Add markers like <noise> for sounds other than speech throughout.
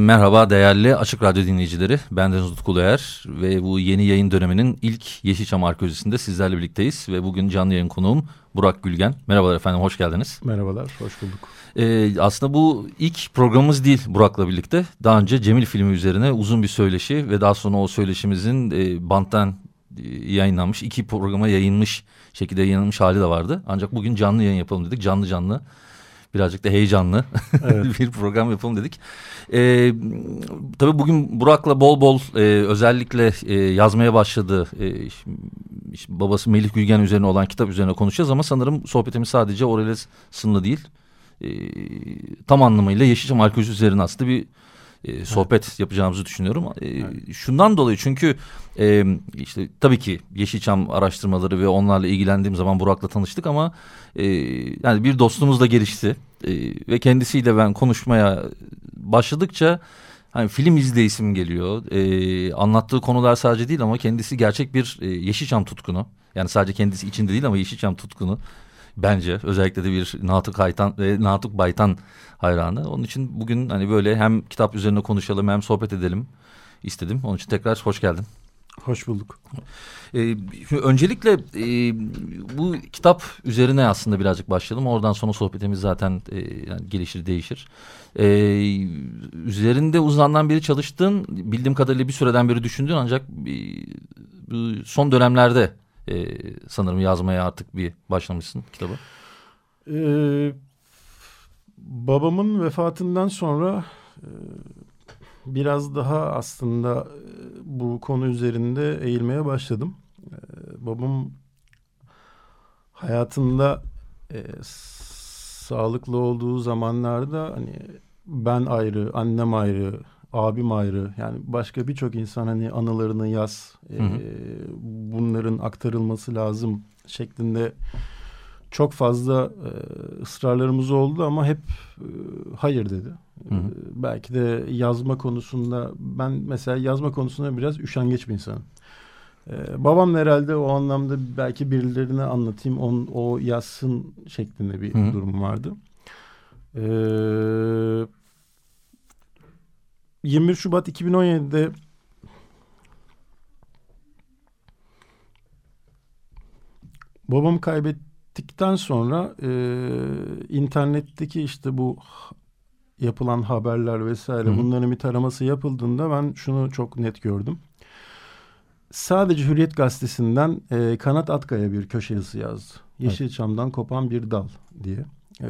Merhaba değerli Açık Radyo dinleyicileri. Ben Deniz Utku Er ve bu yeni yayın döneminin ilk Yeşilçam Arkeolojisi'nde sizlerle birlikteyiz. Ve bugün canlı yayın konuğum Burak Gülgen. Merhabalar efendim, hoş geldiniz. Merhabalar, hoş bulduk. Ee, aslında bu ilk programımız değil Burak'la birlikte. Daha önce Cemil filmi üzerine uzun bir söyleşi ve daha sonra o söyleşimizin e, banttan e, yayınlanmış, iki programa yayınmış şekilde yayınlanmış hali de vardı. Ancak bugün canlı yayın yapalım dedik, canlı canlı birazcık da heyecanlı evet. <laughs> bir program yapalım dedik. Ee, tabii bugün Burak'la bol bol e, özellikle e, yazmaya başladı. E, işte babası Melih Gülgen üzerine olan kitap üzerine konuşacağız ama sanırım sohbetimiz sadece orayla sınırlı değil. E, tam anlamıyla Yeşilçam arkeolojisi üzerine aslında bir e, sohbet evet. yapacağımızı düşünüyorum. E, evet. Şundan dolayı çünkü e, işte tabii ki Yeşilçam araştırmaları ve onlarla ilgilendiğim zaman Burak'la tanıştık ama e, yani bir dostluğumuz da gelişti e, ve kendisiyle ben konuşmaya başladıkça hani film izleyisim geliyor. E, anlattığı konular sadece değil ama kendisi gerçek bir e, Yeşilçam tutkunu. Yani sadece kendisi içinde değil ama Yeşilçam tutkunu bence özellikle de bir Natık Haytan e, Natık Baytan hayranı. Onun için bugün hani böyle hem kitap üzerine konuşalım hem sohbet edelim istedim. Onun için tekrar hoş geldin. Hoş bulduk. Ee, öncelikle e, bu kitap üzerine aslında birazcık başlayalım. Oradan sonra sohbetimiz zaten e, yani gelişir değişir. Ee, üzerinde uzandan beri çalıştığın bildiğim kadarıyla bir süreden beri düşündün ancak e, son dönemlerde e, sanırım yazmaya artık bir başlamışsın kitabı. Ee, babamın vefatından sonra e, biraz daha aslında e, bu konu üzerinde eğilmeye başladım. Ee, babam hayatında e, sağlıklı olduğu zamanlarda hani ben ayrı, annem ayrı, abim ayrı yani başka birçok insan hani anılarını yaz hı hı. E, bunların aktarılması lazım şeklinde çok fazla e, ısrarlarımız oldu ama hep e, hayır dedi. Hı hı. E, belki de yazma konusunda ben mesela yazma konusunda biraz üşengeç bir insanım. E, babam herhalde o anlamda belki birilerine anlatayım on, o yazsın şeklinde bir hı hı. durum vardı. Eee 21 Şubat 2017'de babamı kaybettikten sonra e, internetteki işte bu yapılan haberler vesaire Hı. bunların bir taraması yapıldığında ben şunu çok net gördüm. Sadece Hürriyet Gazetesi'nden e, Kanat Atkaya bir köşe yazısı yazdı. Yeşilçam'dan evet. kopan bir dal diye. E,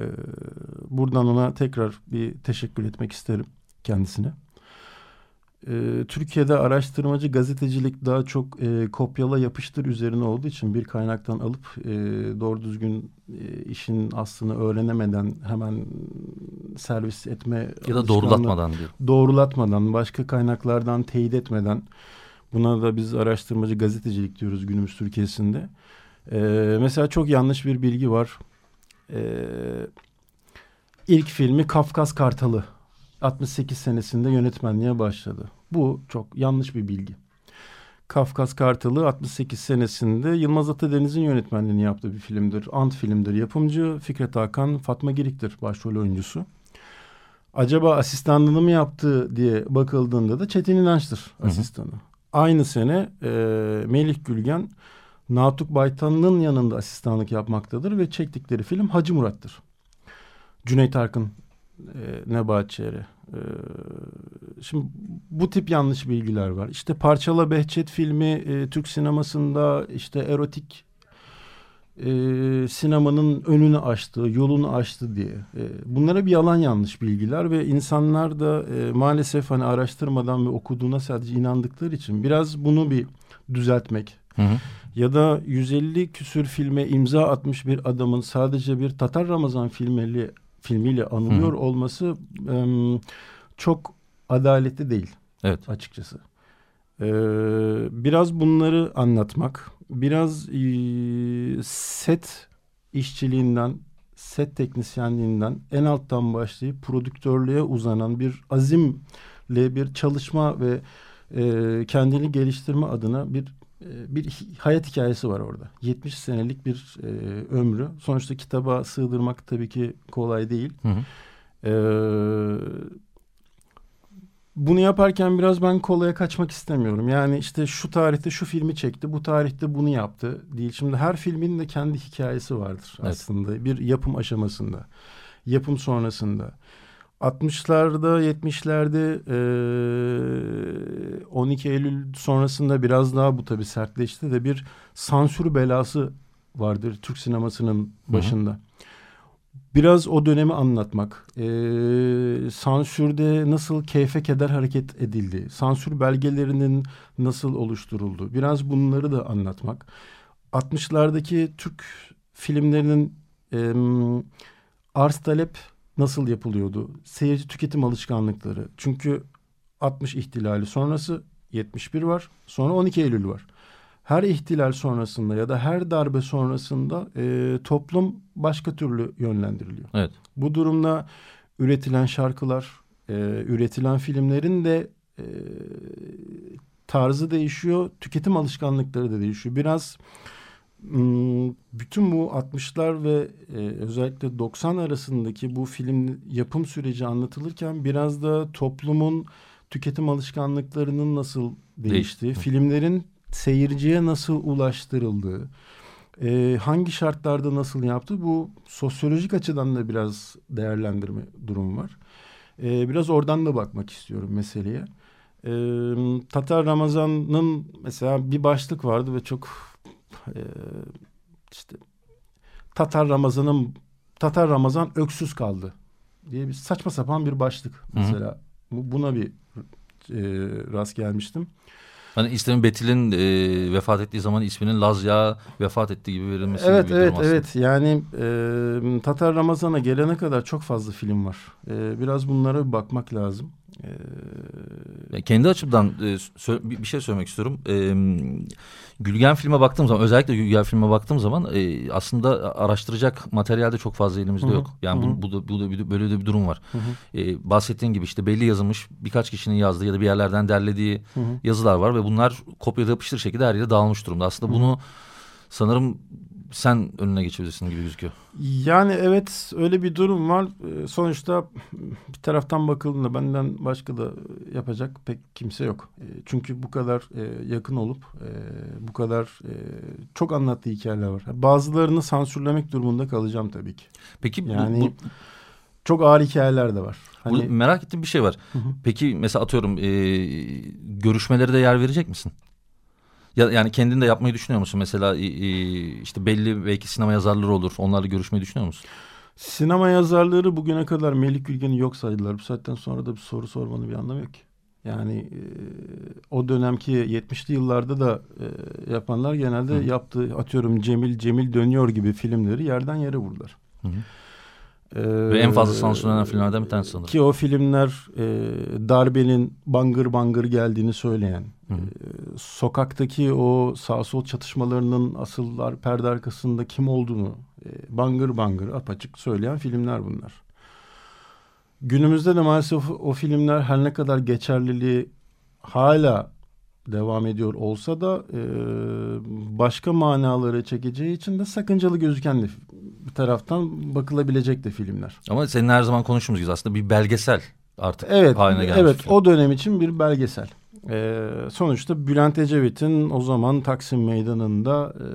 buradan ona tekrar bir teşekkür etmek isterim kendisine e, Türkiye'de araştırmacı gazetecilik daha çok e, kopyala yapıştır üzerine olduğu için bir kaynaktan alıp e, doğru düzgün e, işin aslını öğrenemeden hemen servis etme ya da doğrulatmadan diyor. Doğrulatmadan, başka kaynaklardan teyit etmeden buna da biz araştırmacı gazetecilik diyoruz günümüz Türkiye'sinde. E, mesela çok yanlış bir bilgi var. E, ilk filmi Kafkas Kartalı 68 senesinde yönetmenliğe başladı. Bu çok yanlış bir bilgi. Kafkas Kartalı 68 senesinde Yılmaz Atadeniz'in yönetmenliğini yaptığı bir filmdir. Ant filmdir. Yapımcı Fikret Hakan, Fatma Girik'tir başrol oyuncusu. Acaba asistanlığını mı yaptı diye bakıldığında da Çetin İnanç'tır asistanı. Hı hı. Aynı sene e, Melih Gülgen Natuk Baytan'ın yanında asistanlık yapmaktadır ve çektikleri film Hacı Murat'tır. Cüneyt Arkın e, Nebahat Çehre. E, şimdi bu tip yanlış bilgiler var. İşte Parçala Behçet filmi e, Türk sinemasında işte erotik e, sinemanın önünü açtı, yolunu açtı diye. E, bunlara bir yalan yanlış bilgiler ve insanlar da e, maalesef hani araştırmadan ve okuduğuna sadece inandıkları için biraz bunu bir düzeltmek. Hı hı. Ya da 150 küsür filme imza atmış bir adamın sadece bir Tatar Ramazan filmiyle, filmiyle anılıyor Hı. olması e, çok adaletli değil evet. açıkçası. Ee, biraz bunları anlatmak, biraz e, set işçiliğinden, set teknisyenliğinden en alttan başlayıp prodüktörlüğe uzanan bir azimle bir çalışma ve e, kendini geliştirme adına bir bir hayat hikayesi var orada. 70 senelik bir e, ömrü. Sonuçta kitaba sığdırmak tabii ki kolay değil. Hı hı. E, bunu yaparken biraz ben kolaya kaçmak istemiyorum. Yani işte şu tarihte şu filmi çekti, bu tarihte bunu yaptı değil. Şimdi her filmin de kendi hikayesi vardır evet. aslında. Bir yapım aşamasında, yapım sonrasında. 60'larda, 70'lerde e, 12 Eylül sonrasında biraz daha bu tabii sertleşti de bir sansür belası vardır Türk sinemasının başında. Hı hı biraz o dönemi anlatmak, e, sansürde nasıl keyfe keder hareket edildi, sansür belgelerinin nasıl oluşturuldu, biraz bunları da anlatmak. 60'lardaki Türk filmlerinin e, arz talep nasıl yapılıyordu, seyirci tüketim alışkanlıkları. Çünkü 60 ihtilali sonrası 71 var, sonra 12 Eylül var her ihtilal sonrasında ya da her darbe sonrasında e, toplum başka türlü yönlendiriliyor. Evet. Bu durumda üretilen şarkılar, e, üretilen filmlerin de e, tarzı değişiyor, tüketim alışkanlıkları da değişiyor. Biraz bütün bu 60'lar ve e, özellikle 90 arasındaki bu film yapım süreci anlatılırken biraz da toplumun tüketim alışkanlıklarının nasıl değiştiği, Değişti. filmlerin seyirciye nasıl ulaştırıldığı, e, hangi şartlarda nasıl yaptı bu sosyolojik açıdan da biraz değerlendirme durum var. E, biraz oradan da bakmak istiyorum meseleye. E, Tatar Ramazan'ın mesela bir başlık vardı ve çok e, işte Tatar Ramazan'ın Tatar Ramazan öksüz kaldı diye bir saçma sapan bir başlık mesela. Hı hı. Buna bir e, rast gelmiştim. Hani İslam Betil'in e, vefat ettiği zaman isminin Lazya vefat ettiği gibi verilmesi evet, gibi bir evet, durum Evet yani e, Tatar Ramazan'a gelene kadar çok fazla film var. E, biraz bunlara bir bakmak lazım. E, kendi açımdan e, bir şey söylemek istiyorum. E, Gülgen filme baktığım zaman özellikle Gülgen filme baktığım zaman e, aslında araştıracak materyal de çok fazla elimizde Hı -hı. yok. Yani Hı -hı. bu, bu, da, bu da böyle de bir durum var. Hı -hı. E, bahsettiğin gibi işte belli yazılmış birkaç kişinin yazdığı ya da bir yerlerden derlediği Hı -hı. yazılar var ve bunlar kopyada yapıştır şekilde her yere dağılmış durumda. Aslında Hı -hı. bunu sanırım sen önüne geçebilirsin gibi gözüküyor. Yani evet öyle bir durum var. Ee, sonuçta bir taraftan bakıldığında benden başka da yapacak pek kimse yok. Ee, çünkü bu kadar e, yakın olup e, bu kadar e, çok anlattığı hikayeler var. Bazılarını sansürlemek durumunda kalacağım tabii ki. Peki yani bu, çok ağır hikayeler de var. Hani... merak ettiğim bir şey var. Hı hı. Peki mesela atıyorum e, görüşmeleri de yer verecek misin? Ya, yani kendin de yapmayı düşünüyor musun? Mesela e, işte belli belki sinema yazarları olur. Onlarla görüşmeyi düşünüyor musun? Sinema yazarları bugüne kadar Melik Gülgen'i yok saydılar. Bu saatten sonra da bir soru sormanın bir anlamı yok ki. Yani e, o dönemki 70'li yıllarda da e, yapanlar genelde Hı. yaptığı atıyorum Cemil Cemil dönüyor gibi filmleri yerden yere vurdular. Hı. Ee, Ve en fazla sansürlenen filmlerden bir tanesi sanırım. Ki o filmler e, darbenin bangır bangır geldiğini söyleyen, e, sokaktaki o sağ sol çatışmalarının asıllar perde arkasında kim olduğunu e, bangır bangır apaçık söyleyen filmler bunlar. Günümüzde de maalesef o filmler her ne kadar geçerliliği hala devam ediyor olsa da e, başka manaları çekeceği için de sakıncalı gözüken de bir taraftan bakılabilecek de filmler. Ama senin her zaman konuştuğumuz gibi aslında bir belgesel artık evet, haline gelmiş. Evet film. o dönem için bir belgesel. Ee, sonuçta Bülent Ecevit'in o zaman Taksim Meydanı'nda e,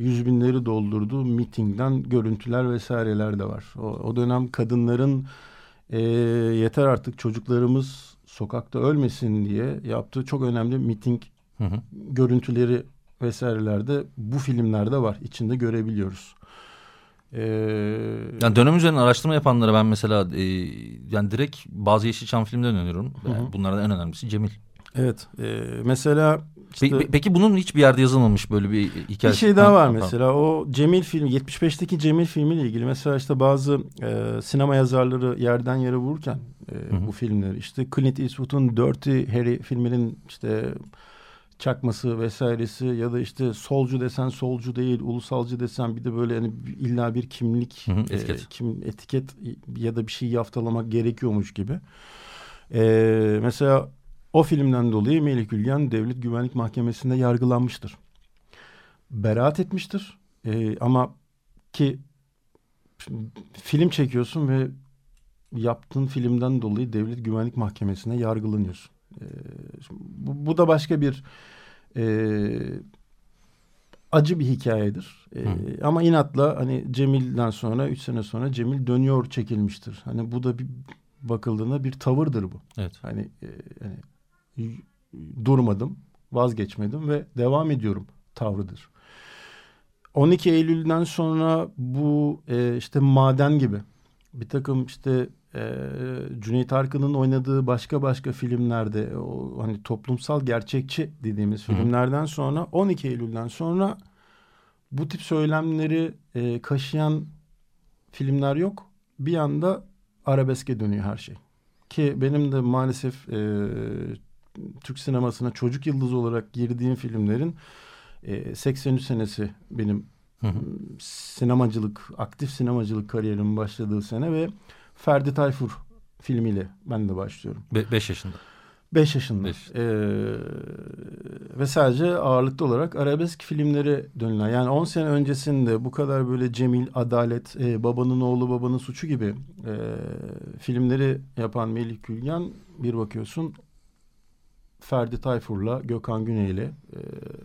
yüz binleri doldurduğu mitingden görüntüler vesaireler de var. O, o dönem kadınların e, yeter artık çocuklarımız sokakta ölmesin diye yaptığı çok önemli miting hı hı. görüntüleri vesairelerde bu filmlerde var. İçinde görebiliyoruz. Ee, yani dönem üzerine araştırma yapanlara ben mesela e, yani direkt bazı Yeşilçam filmlerini öneriyorum. Yani bunlardan en önemlisi Cemil. Evet. E, mesela işte, Pe- peki bunun hiçbir yerde yazılmamış böyle bir hikaye. Bir şey daha var mesela o Cemil filmi 75'teki Cemil filmiyle ilgili mesela işte bazı e, sinema yazarları yerden yere vururken e, Hı hı. bu filmleri işte Clint Eastwood'un Dirty Harry filminin işte çakması vesairesi ya da işte solcu desen solcu değil ulusalcı desen bir de böyle hani illa bir kimlik Hı hı, e, etiket. kim etiket ya da bir şey yaftalamak gerekiyormuş gibi. E, mesela o filmden dolayı Melih Gülgen Devlet Güvenlik Mahkemesi'nde yargılanmıştır. Beraat etmiştir. E, ama ki film çekiyorsun ve yaptığın filmden dolayı Devlet Güvenlik Mahkemesi'ne yargılanıyorsun. E, bu, bu da başka bir e, acı bir hikayedir. E, Hı. ama inatla hani Cemil'den sonra üç sene sonra Cemil dönüyor çekilmiştir. Hani bu da bir bakıldığında bir tavırdır bu. Evet. Hani, e, hani durmadım, vazgeçmedim ve devam ediyorum tavrıdır. 12 Eylül'den sonra bu e, işte maden gibi bir takım işte e, Cüneyt Arkın'ın oynadığı başka başka filmlerde o hani toplumsal gerçekçi dediğimiz Hı hı. filmlerden sonra 12 Eylül'den sonra bu tip söylemleri e, kaşıyan filmler yok. Bir anda arabeske dönüyor her şey. Ki benim de maalesef e, Türk sinemasına çocuk yıldızı olarak girdiğim filmlerin e, 83 senesi benim Hı hı. sinemacılık, aktif sinemacılık kariyerimin başladığı sene ve Ferdi Tayfur filmiyle ben de başlıyorum. Be- beş yaşında. 5 yaşında. Beş. Ee, ve sadece ağırlıklı olarak arabesk filmlere dönülen. Yani 10 sene öncesinde bu kadar böyle Cemil, Adalet, e, Babanın Oğlu Babanın Suçu gibi e, filmleri yapan Melih Gülgen bir bakıyorsun Ferdi Tayfur'la, Gökhan Güney'le, e,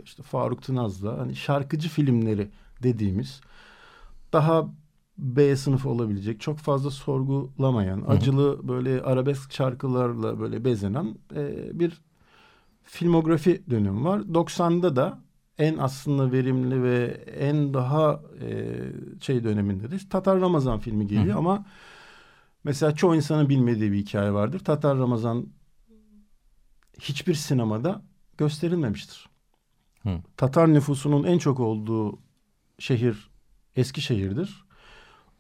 işte Faruk Tınaz'la hani şarkıcı filmleri dediğimiz daha B sınıfı olabilecek çok fazla sorgulamayan hı. acılı böyle arabesk şarkılarla böyle bezenen e, bir filmografi dönemi var. 90'da da en aslında verimli ve en daha e, şey döneminde de Tatar Ramazan filmi geliyor Hı hı. ama mesela çoğu insanın bilmediği bir hikaye vardır. Tatar Ramazan hiçbir sinemada gösterilmemiştir. Hı. Tatar nüfusunun en çok olduğu şehir Eskişehir'dir.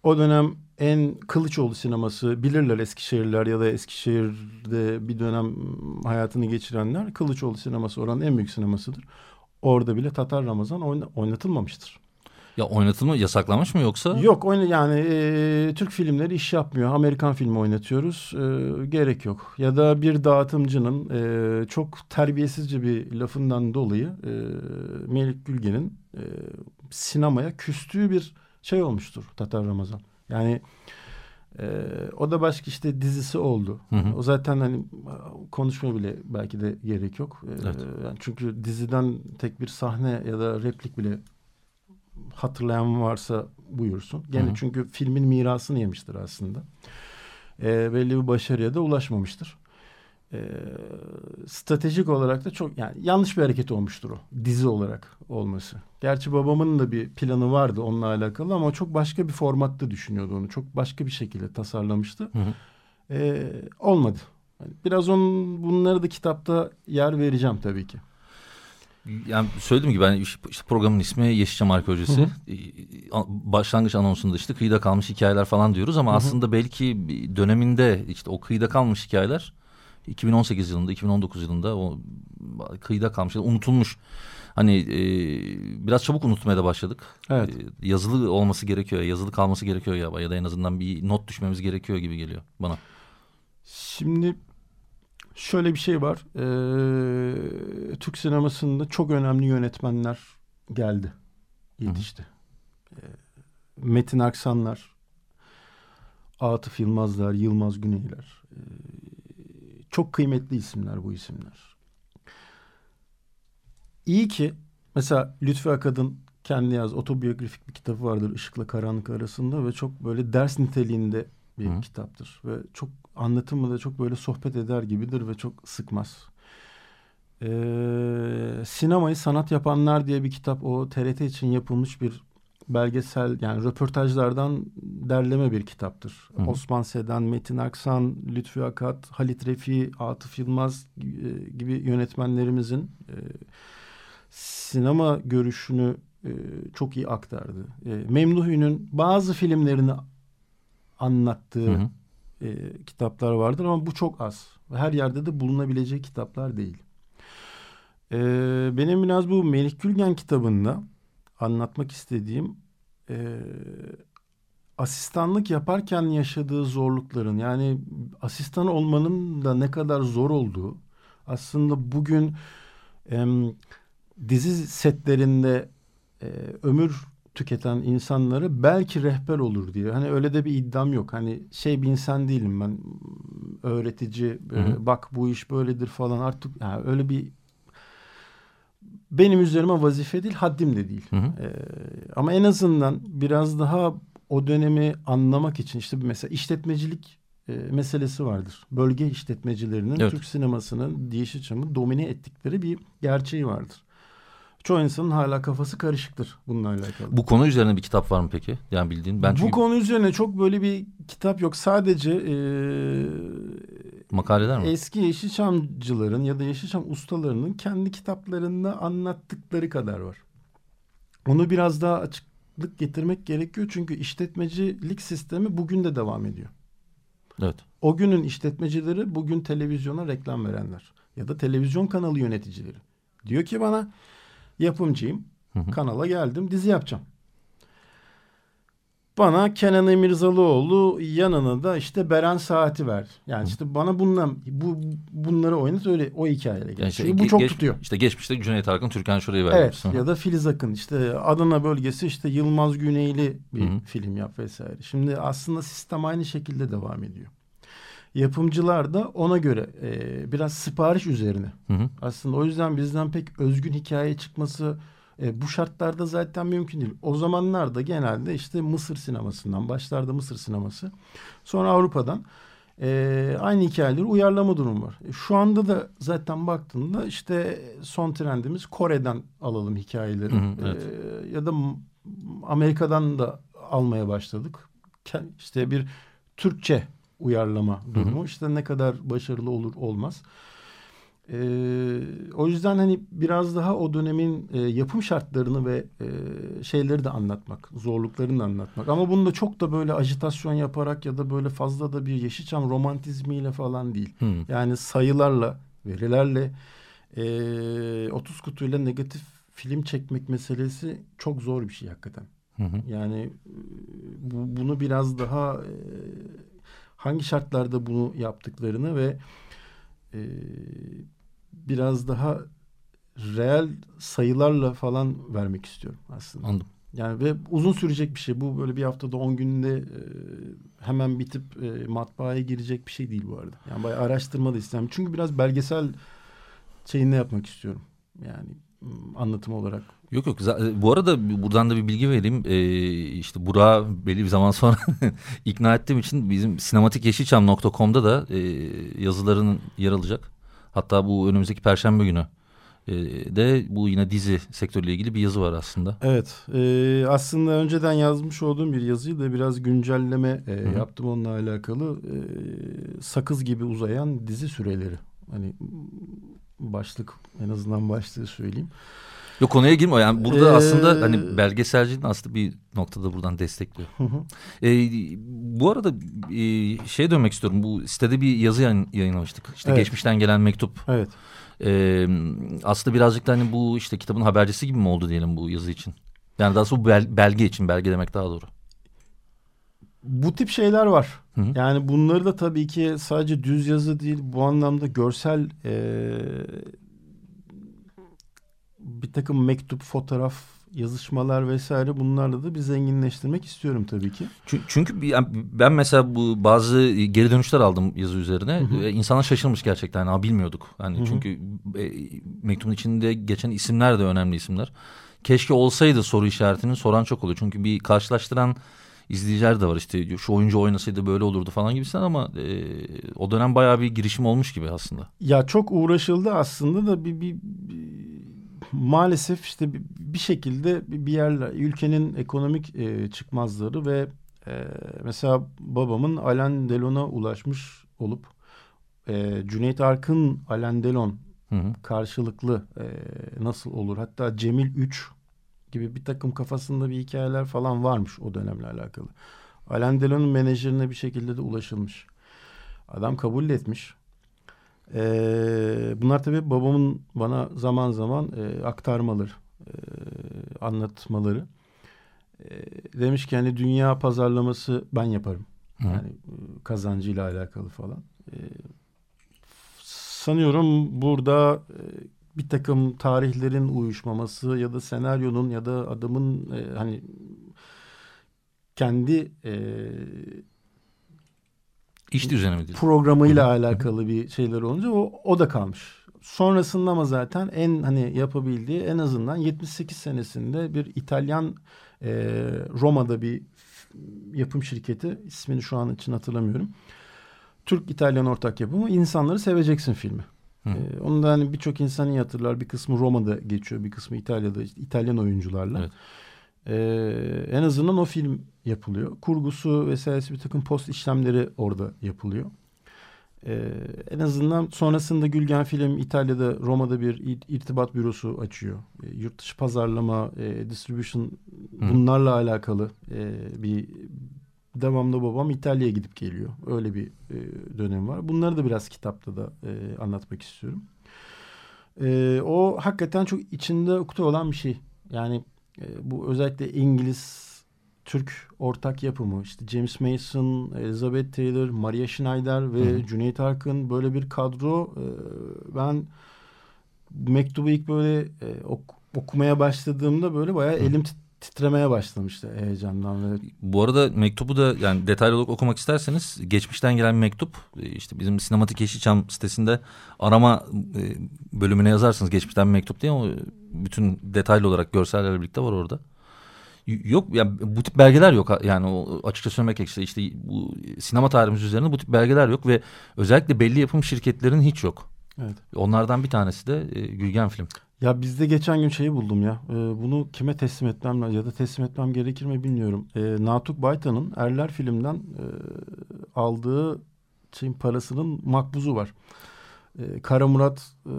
O dönem en Kılıçoğlu sineması bilirler Eskişehirliler ya da Eskişehir'de bir dönem hayatını geçirenler. Kılıçoğlu sineması oranın en büyük sinemasıdır. Orada bile Tatar Ramazan oyna- oynatılmamıştır. Ya oynatılma yasaklanmış mı yoksa? Yok oyna yani e, Türk filmleri iş yapmıyor. Amerikan filmi oynatıyoruz. E, gerek yok. Ya da bir dağıtımcının e, çok terbiyesizce bir lafından dolayı e, Melik Gülgen'in e, sinemaya küstüğü bir şey olmuştur Tatar Ramazan. Yani e, o da başka işte dizisi oldu. Hı hı. O zaten hani konuşmaya bile belki de gerek yok. E, Evet. yani çünkü diziden tek bir sahne ya da replik bile hatırlayan varsa buyursun. Gene Hı hı. çünkü filmin mirasını yemiştir aslında. E, belli bir başarıya da ulaşmamıştır. E, stratejik olarak da çok yani yanlış bir hareket olmuştur o dizi olarak olması. Gerçi babamın da bir planı vardı onunla alakalı ama çok başka bir formatta düşünüyordu onu. Çok başka bir şekilde tasarlamıştı. Hı hı. E, olmadı. Yani Biraz onun bunları da kitapta yer vereceğim tabii ki. Yani söylediğim gibi ben işte programın ismi Yeşilçam Arkeolojisi. Hı Ee, Başlangıç anonsunda işte kıyıda kalmış hikayeler falan diyoruz ama Hı hı. aslında belki döneminde işte o kıyıda kalmış hikayeler 2018 yılında 2019 yılında o kıyıda kalmış unutulmuş. Hani e, biraz çabuk unutmaya da başladık. Evet. E, yazılı olması gerekiyor, yazılı kalması gerekiyor ya ya da en azından bir not düşmemiz gerekiyor gibi geliyor bana. Şimdi şöyle bir şey var. Ee, Türk sinemasında çok önemli yönetmenler geldi. Yetişti. Ee, Metin Aksanlar, Atıf Yılmazlar, Yılmaz Güneyler. Ee, çok kıymetli isimler bu isimler. İyi ki mesela Lütfü Akad'ın kendi yaz otobiyografik bir kitabı vardır Işıkla Karanlık arasında ve çok böyle ders niteliğinde bir Hı. kitaptır ve çok anlatımı da çok böyle sohbet eder gibidir ve çok sıkmaz. Ee, sinemayı sanat yapanlar diye bir kitap o TRT için yapılmış bir belgesel yani röportajlardan derleme bir kitaptır. Hı. Osman Sedan, Metin Aksan, Lütfü Akat, Halit Refi, Atıf Yılmaz gibi yönetmenlerimizin sinema görüşünü çok iyi aktardı. Memduh Ün'ün bazı filmlerini anlattığı hı hı. Kitaplar vardır ama bu çok az. Her yerde de bulunabilecek kitaplar değil. Benim biraz bu Melih Gülgen kitabında anlatmak istediğim e, asistanlık yaparken yaşadığı zorlukların yani asistan olmanın da ne kadar zor olduğu aslında bugün e, dizi setlerinde e, ömür tüketen insanları belki rehber olur diye. Hani öyle de bir iddiam yok. Hani şey bir insan değilim ben öğretici hı hı. E, bak bu iş böyledir falan artık yani öyle bir benim üzerime vazife değil, haddim de değil. Hı hı. Ee, ama en azından biraz daha o dönemi anlamak için işte mesela işletmecilik e, meselesi vardır. Bölge işletmecilerinin evet. Türk sinemasının Yeşilçam'ı domine ettikleri bir gerçeği vardır. Çoğu insanın hala kafası karışıktır bununla alakalı. Bu konu üzerine bir kitap var mı peki? Yani bildiğin ben çünkü... Bu konu üzerine çok böyle bir kitap yok. Sadece e, makaleler mi? Eski Yeşilçamcıların ya da Yeşilçam ustalarının kendi kitaplarında anlattıkları kadar var. Onu biraz daha açıklık getirmek gerekiyor çünkü işletmecilik sistemi bugün de devam ediyor. Evet. O günün işletmecileri bugün televizyona reklam verenler ya da televizyon kanalı yöneticileri. Diyor ki bana yapımcıyım. Hı hı. Kanala geldim dizi yapacağım. Bana Kenan Emirzalıoğlu yanına da işte Beren Saati ver. Yani işte bana bundan bu bunları oynat öyle o hikayeyle yani işte, bu çok geç, tutuyor. İşte geçmişte Cüneyt Arkın Türkan Şoray'ı verdi. Evet ya da Filiz Akın işte Adana bölgesi işte Yılmaz Güneyli bir Hı-hı. film yap vesaire. Şimdi aslında sistem aynı şekilde devam ediyor. Yapımcılar da ona göre e, biraz sipariş üzerine. Hı hı. Aslında o yüzden bizden pek özgün hikaye çıkması e, bu şartlarda zaten mümkün değil. O zamanlarda genelde işte Mısır sinemasından başlarda Mısır sineması sonra Avrupa'dan e, aynı hikayeleri uyarlama durum var. E, şu anda da zaten baktığında işte son trendimiz Kore'den alalım hikayeleri. Hı hı, evet. e, ya da Amerika'dan da almaya başladık. İşte bir Türkçe uyarlama durumu. Hı hı. İşte ne kadar başarılı olur olmaz. Ee, o yüzden hani biraz daha o dönemin e, yapım şartlarını ve e, şeyleri de anlatmak, zorluklarını da anlatmak. Ama bunu da çok da böyle ajitasyon yaparak ya da böyle fazla da bir Yeşilçam romantizmiyle falan değil. Hmm. Yani sayılarla, verilerle, e, 30 kutuyla negatif film çekmek meselesi çok zor bir şey hakikaten. Hı Yani e, bu, bunu biraz daha e, hangi şartlarda bunu yaptıklarını ve e, biraz daha reel sayılarla falan vermek istiyorum aslında. Anladım. Yani ve uzun sürecek bir şey. Bu böyle bir haftada on günde e, hemen bitip e, matbaaya girecek bir şey değil bu arada. Yani bayağı araştırma da istemem. Çünkü biraz belgesel şeyini yapmak istiyorum. Yani anlatım olarak. Yok yok. Bu arada buradan da bir bilgi vereyim. Ee, işte Burak'ı belli bir zaman sonra <laughs> ikna ettiğim için bizim sinematikyeşilçam.com'da da e, yazıların yer alacak. Hatta bu önümüzdeki perşembe günü e, de bu yine dizi sektörüyle ilgili bir yazı var aslında. Evet. E, aslında önceden yazmış olduğum bir yazıyı da biraz güncelleme e, yaptım onunla alakalı. E, sakız gibi uzayan dizi süreleri. Hani başlık en azından başlığı söyleyeyim. Yok konuya girme. Yani burada ee, aslında hani belgeselciliğin aslında bir noktada buradan destekliyor. Hı hı. Ee, bu arada e, şeye dönmek istiyorum. Bu sitede bir yazı yayın, yayınlamıştık. İşte evet. geçmişten gelen mektup. Evet. Ee, aslında birazcık da hani bu işte kitabın habercisi gibi mi oldu diyelim bu yazı için? Yani daha sonra bel, belge için. Belge demek daha doğru. Bu tip şeyler var. Hı hı. Yani bunları da tabii ki sadece düz yazı değil bu anlamda görsel e, bir takım mektup, fotoğraf, yazışmalar vesaire bunlarla da bir zenginleştirmek istiyorum tabii ki. Çünkü ben mesela bu bazı geri dönüşler aldım yazı üzerine. Hı hı. İnsanlar şaşırmış gerçekten. Ha, bilmiyorduk. Hani hı hı. çünkü e, mektubun içinde geçen isimler de önemli isimler. Keşke olsaydı soru işaretini soran çok oluyor. Çünkü bir karşılaştıran izleyiciler de var işte şu oyuncu oynasaydı böyle olurdu falan gibisinden ama e, o dönem bayağı bir girişim olmuş gibi aslında. Ya çok uğraşıldı aslında da bir, bir, bir maalesef işte bir şekilde bir yerler ülkenin ekonomik e, çıkmazları ve e, mesela babamın Alain Delon'a ulaşmış olup e, Cüneyt Arkın Alain Delon hı hı. karşılıklı e, nasıl olur? Hatta Cemil 3 gibi bir takım kafasında bir hikayeler falan varmış o dönemle alakalı. Alain Delon'un menajerine bir şekilde de ulaşılmış. Adam kabul etmiş. Ee, bunlar tabii babamın bana zaman zaman e, aktarmaları, e, anlatmaları. E, demiş ki hani dünya pazarlaması ben yaparım. Hı. Yani e, kazancıyla alakalı falan. E, sanıyorum burada e, bir takım tarihlerin uyuşmaması ya da senaryonun ya da adamın e, hani kendi e, iş düzeni mi programıyla alakalı bir şeyler olunca o, o da kalmış. Sonrasında ama zaten en hani yapabildiği en azından 78 senesinde bir İtalyan e, Roma'da bir yapım şirketi ismini şu an için hatırlamıyorum. Türk-İtalyan ortak yapımı İnsanları Seveceksin filmi. Ee, onu da hani birçok insan iyi hatırlar. Bir kısmı Roma'da geçiyor, bir kısmı İtalya'da, işte İtalyan oyuncularla. Evet. Ee, en azından o film yapılıyor. Kurgusu vesairesi bir takım post işlemleri orada yapılıyor. Ee, en azından sonrasında Gülgen Film İtalya'da Roma'da bir irtibat bürosu açıyor. E, yurt dışı pazarlama, e, distribution bunlarla alakalı e, bir devamlı babam İtalya'ya gidip geliyor. Öyle bir e, dönem var. Bunları da biraz kitapta da e, anlatmak istiyorum. E, o hakikaten çok içinde ukde olan bir şey. Yani e, bu özellikle İngiliz Türk ortak yapımı işte James Mason, Elizabeth Taylor, Maria Schneider ve Hı. Cüneyt Arkın böyle bir kadro. E, ben mektubu ilk böyle e, ok, okumaya başladığımda böyle bayağı Hı. elim titremeye başlamıştı heyecandan. Ve... Bu arada mektubu da yani detaylı olarak okumak isterseniz geçmişten gelen bir mektup e, işte bizim Sinematik Yeşilçam sitesinde arama e, bölümüne yazarsınız geçmişten bir mektup diye ama bütün detaylı olarak görsellerle birlikte var orada. Yok ya yani bu tip belgeler yok yani o açıkça söylemek gerekirse işte bu sinema tarihimiz üzerinde bu tip belgeler yok ve özellikle belli yapım şirketlerinin hiç yok. Evet. Onlardan bir tanesi de e, Gülgen Film. Ya bizde geçen gün şeyi buldum ya. E, bunu kime teslim etmem ya da teslim etmem gerekir mi bilmiyorum. E, Natuk Baytan'ın Erler filmden e, aldığı şeyin parasının makbuzu var. E, Kara Murat e,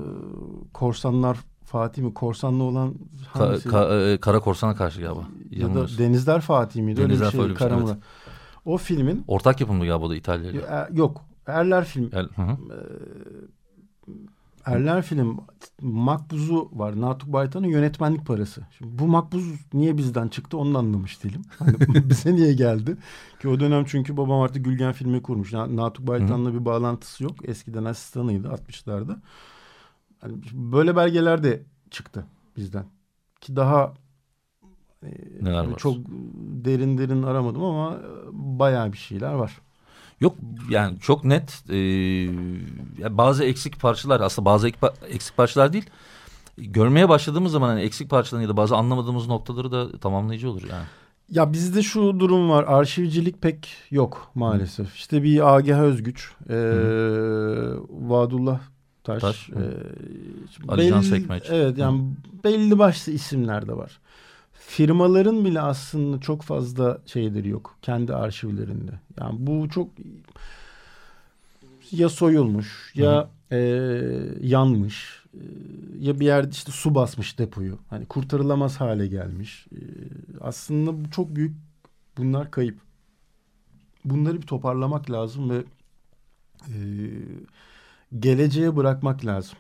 Korsanlar Fatih mi? Korsanlı olan hangisi? Ka, ka, e, Kara Korsan'a karşı galiba. Ya da Denizler Fatih miydi? Denizler öyle bir şey. Kara Murat. Evet. O filmin... Ortak yapımı galiba da İtalya e, Yok. Erler film. Er, hı hı. E, Erler film makbuzu var. Natuk Baytan'ın yönetmenlik parası. Şimdi bu makbuz niye bizden çıktı onu anlamış değilim. <laughs> Hani <laughs> bize niye geldi? Ki o dönem çünkü babam artık Gülgen filmi kurmuş. Natuk Baytan'la bir bağlantısı yok. Eskiden asistanıydı 60'larda. Yani böyle belgeler de çıktı bizden. Ki daha e, Neler var? çok derin derin aramadım ama bayağı bir şeyler var. Yok yani çok net e, bazı eksik parçalar aslında bazı eksik parçalar değil görmeye başladığımız zaman hani eksik parçaların ya da bazı anlamadığımız noktaları da tamamlayıcı olur yani. Ya bizde şu durum var arşivcilik pek yok maalesef. Hı. İşte bir Agah Özgüç, e, Vadullah Taş, Taş e, Ali Can Sekmeç. Evet yani Hı. belli başlı isimler de var firmaların bile aslında çok fazla şeyleri yok kendi arşivlerinde. Yani bu çok ya soyulmuş ya e, yanmış e, ya bir yerde işte su basmış depoyu. Hani kurtarılamaz hale gelmiş. E, aslında bu çok büyük bunlar kayıp. Bunları bir toparlamak lazım ve e, geleceğe bırakmak lazım.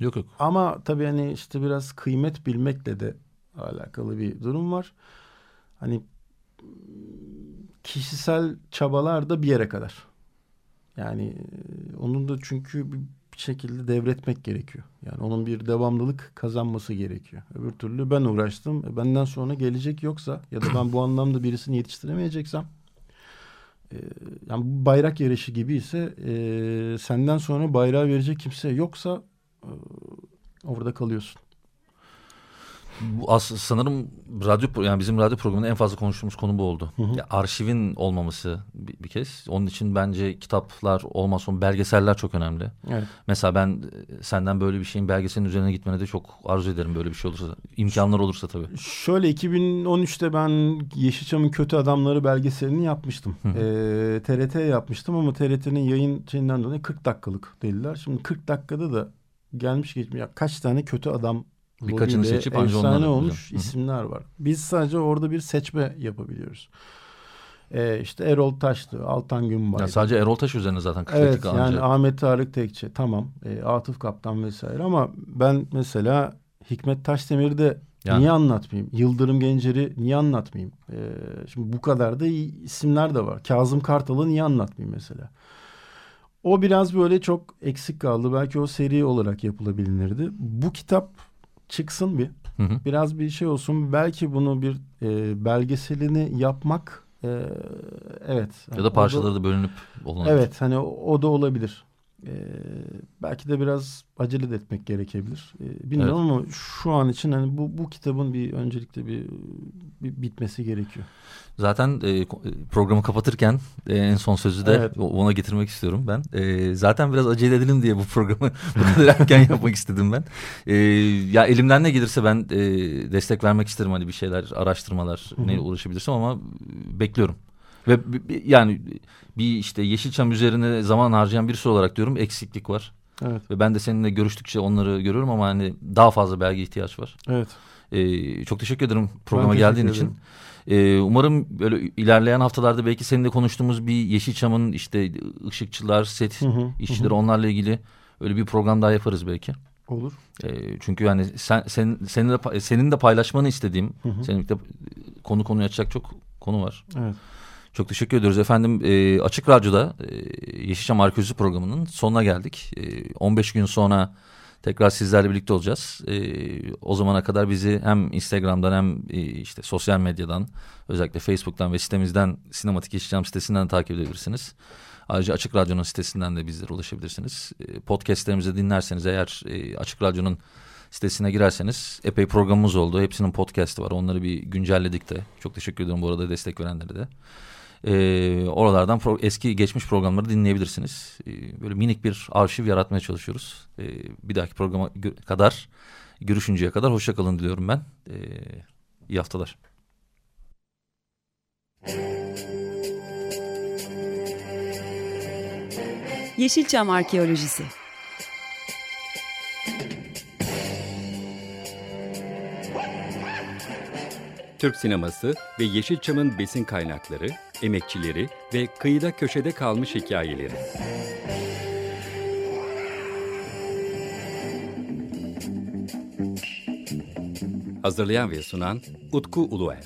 Yok yok. Ama tabii hani işte biraz kıymet bilmekle de alakalı bir durum var. Hani kişisel çabalar da bir yere kadar. Yani e, onun da çünkü bir şekilde devretmek gerekiyor. Yani onun bir devamlılık kazanması gerekiyor. Öbür türlü ben uğraştım. E, benden sonra gelecek yoksa ya da ben bu anlamda birisini yetiştiremeyeceksem e, yani bayrak yarışı gibi ise e, senden sonra bayrağı verecek kimse yoksa e, orada kalıyorsun. Bu as sanırım radyo yani bizim radyo programında en fazla konuştuğumuz konu bu oldu. Hı hı. Ya arşivin olmaması bir, bir kez. Onun için bence kitaplar olmazsa belgeseller çok önemli. Evet. Mesela ben e, senden böyle bir şeyin belgeselin üzerine gitmene de çok arzu ederim böyle bir şey olursa. imkanlar olursa tabii. Şöyle 2013'te ben Yeşilçam'ın Kötü Adamları belgeselini yapmıştım. Hı hı. Ee, TRT yapmıştım ama TRT'nin yayın şeyinden dolayı 40 dakikalık dediler. Şimdi 40 dakikada da gelmiş geçmiş ya kaç tane kötü adam Birkaçını seçip anca efsane olmuş hocam. isimler var. Biz sadece orada bir seçme yapabiliyoruz. Ee, işte Erol Taş'tı, Altan Günbay. Sadece Erol Taş üzerine zaten 40 evet, yani Ahmet Tarık Tekçe tamam. E, Atıf Kaptan vesaire ama ben mesela Hikmet Taşdemir'i de yani. niye anlatmayayım? Yıldırım Gencer'i niye anlatmayayım? Ee, şimdi bu kadar da isimler de var. Kazım Kartal'ı niye anlatmayayım mesela? O biraz böyle çok eksik kaldı. Belki o seri olarak yapılabilirdi. Bu kitap çıksın bir. Hı hı. Biraz bir şey olsun. Belki bunu bir e, belgeselini yapmak e, evet. Ya da parçaları da bölünüp olabilir. Evet hani o, o da olabilir. E, belki de biraz acele de etmek gerekebilir. E, bilmiyorum evet. ama şu an için hani bu, bu kitabın bir öncelikle bir, bir bitmesi gerekiyor. Zaten e, programı kapatırken e, en son sözü de evet. ona getirmek istiyorum ben. E, zaten biraz acele edelim diye bu programı <laughs> bu kadar erken yapmak istedim ben. E, ya elimden ne gelirse ben e, destek vermek isterim hani bir şeyler araştırmalar ne uğraşabilirsem ama bekliyorum. Ve yani bir işte Yeşilçam üzerine zaman harcayan birisi olarak diyorum eksiklik var. Evet. Ve ben de seninle görüştükçe onları görüyorum ama hani daha fazla belge ihtiyaç var. Evet. Ee, çok teşekkür ederim programa geldiğin ederim. için. Ee, umarım böyle ilerleyen haftalarda belki seninle konuştuğumuz bir Yeşilçam'ın işte ışıkçılar, set hı hı, işçileri hı. onlarla ilgili öyle bir program daha yaparız belki. Olur. E, çünkü yani sen, sen senin de senin de paylaşmanı istediğim, hı hı. senin de konu konuyu açacak çok konu var. Evet. Çok teşekkür ediyoruz efendim. E, Açık Radyo'da e, Yeşilçam Arkeoloji programının sonuna geldik. E, 15 gün sonra tekrar sizlerle birlikte olacağız. E, o zamana kadar bizi hem Instagram'dan hem e, işte sosyal medyadan özellikle Facebook'tan ve sitemizden Sinematik Yeşilçam sitesinden de takip edebilirsiniz. Ayrıca Açık Radyo'nun sitesinden de bizlere ulaşabilirsiniz. E, podcastlerimizi dinlerseniz eğer e, Açık Radyo'nun sitesine girerseniz epey programımız oldu. Hepsinin podcastı var. Onları bir güncelledik de. Çok teşekkür ediyorum bu arada destek verenlere de. E, oralardan pro, eski geçmiş programları dinleyebilirsiniz. E, böyle minik bir arşiv yaratmaya çalışıyoruz. E, bir dahaki programa kadar görüşünceye kadar hoşçakalın diliyorum ben. E, iyi haftalar. Yeşilçam Arkeolojisi Türk sineması ve Yeşilçam'ın besin kaynakları, emekçileri ve kıyıda köşede kalmış hikayeleri. Hazırlayan ve sunan Utku Uluer.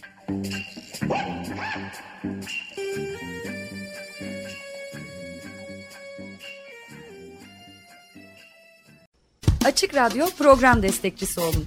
Açık Radyo program destekçisi olun